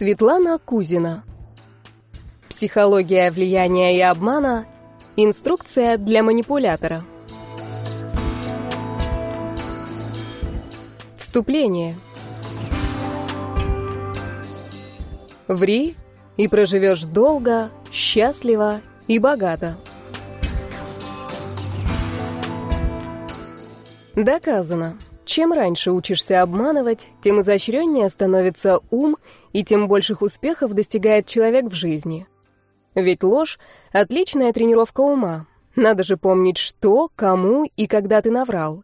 Светлана Кузина. Психология влияния и обмана. Инструкция для манипулятора. Вступление. Ври и проживешь долго, счастливо и богато. Доказано. Чем раньше учишься обманывать, тем изощреннее становится ум, и тем больших успехов достигает человек в жизни. Ведь ложь — отличная тренировка ума. Надо же помнить, что, кому и когда ты наврал.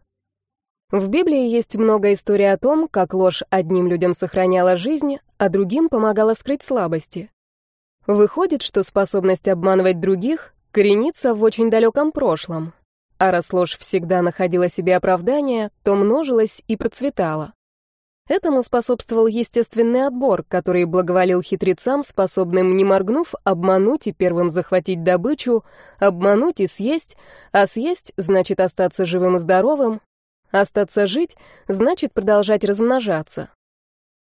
В Библии есть много историй о том, как ложь одним людям сохраняла жизнь, а другим помогала скрыть слабости. Выходит, что способность обманывать других коренится в очень далеком прошлом, а раз ложь всегда находила себе оправдание, то множилась и процветала. Этому способствовал естественный отбор, который благоволил хитрецам, способным, не моргнув, обмануть и первым захватить добычу, обмануть и съесть, а съесть значит остаться живым и здоровым, остаться жить значит продолжать размножаться.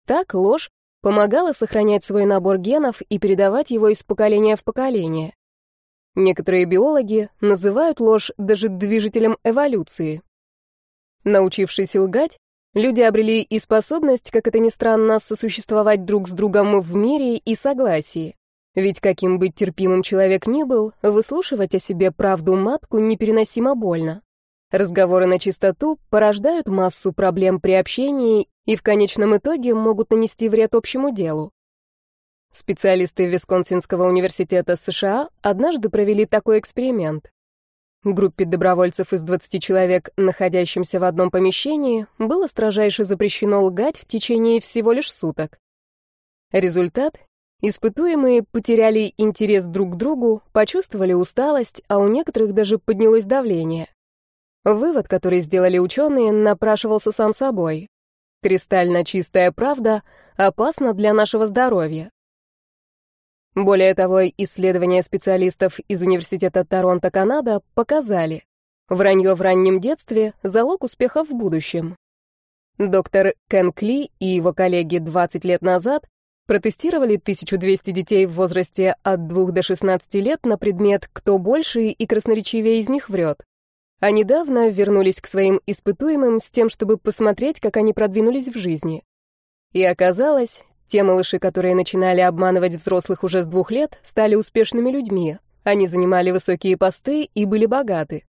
Так ложь помогала сохранять свой набор генов и передавать его из поколения в поколение. Некоторые биологи называют ложь даже движителем эволюции. Научившись лгать, люди обрели и способность, как это ни странно, сосуществовать друг с другом в мире и согласии. Ведь каким бы терпимым человек ни был, выслушивать о себе правду матку непереносимо больно. Разговоры на чистоту порождают массу проблем при общении и в конечном итоге могут нанести вред общему делу. Специалисты Висконсинского университета США однажды провели такой эксперимент. Группе добровольцев из 20 человек, находящимся в одном помещении, было строжайше запрещено лгать в течение всего лишь суток. Результат — испытуемые потеряли интерес друг к другу, почувствовали усталость, а у некоторых даже поднялось давление. Вывод, который сделали ученые, напрашивался сам собой. Кристально чистая правда опасна для нашего здоровья. Более того, исследования специалистов из Университета Торонто, Канада, показали, вранье в раннем детстве – залог успеха в будущем. Доктор Кен Кли и его коллеги 20 лет назад протестировали 1200 детей в возрасте от 2 до 16 лет на предмет, кто больше и красноречивее из них врет. А недавно вернулись к своим испытуемым с тем, чтобы посмотреть, как они продвинулись в жизни. И оказалось, те малыши, которые начинали обманывать взрослых уже с двух лет, стали успешными людьми. Они занимали высокие посты и были богаты.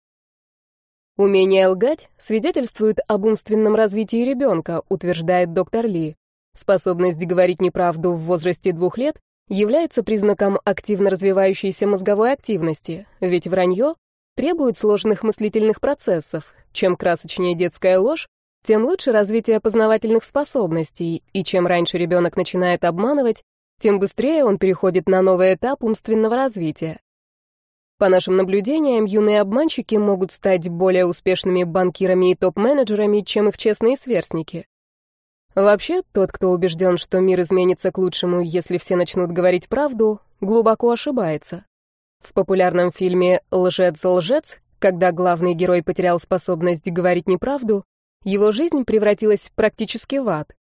Умение лгать свидетельствует об умственном развитии ребенка, утверждает доктор Ли. Способность говорить неправду в возрасте двух лет является признаком активно развивающейся мозговой активности, ведь вранье требует сложных мыслительных процессов. Чем красочнее детская ложь, тем лучше развитие познавательных способностей, и чем раньше ребенок начинает обманывать, тем быстрее он переходит на новый этап умственного развития. По нашим наблюдениям, юные обманщики могут стать более успешными банкирами и топ-менеджерами, чем их честные сверстники. Вообще, тот, кто убежден, что мир изменится к лучшему, если все начнут говорить правду, глубоко ошибается. В популярном фильме «Лжец-лжец», когда главный герой потерял способность говорить неправду, его жизнь превратилась практически в ад.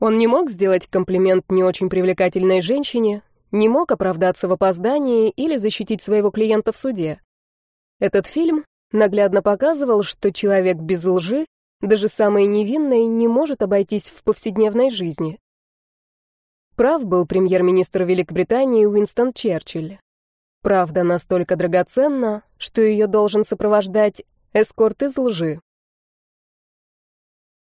Он не мог сделать комплимент не очень привлекательной женщине, не мог оправдаться в опоздании или защитить своего клиента в суде. Этот фильм наглядно показывал, что человек без лжи, даже самый невинный, не может обойтись в повседневной жизни. Прав был премьер-министр Великобритании Уинстон Черчилль. Правда настолько драгоценна, что ее должен сопровождать эскорт из лжи.